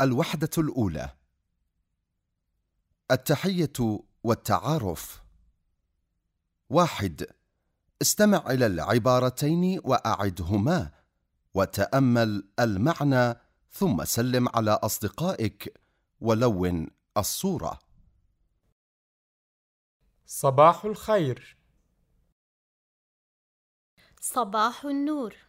الوحدة الأولى. التحية والتعارف. واحد استمع إلى العبارتين وأعدهما وتأمل المعنى ثم سلم على أصدقائك ولون الصورة. صباح الخير. صباح النور.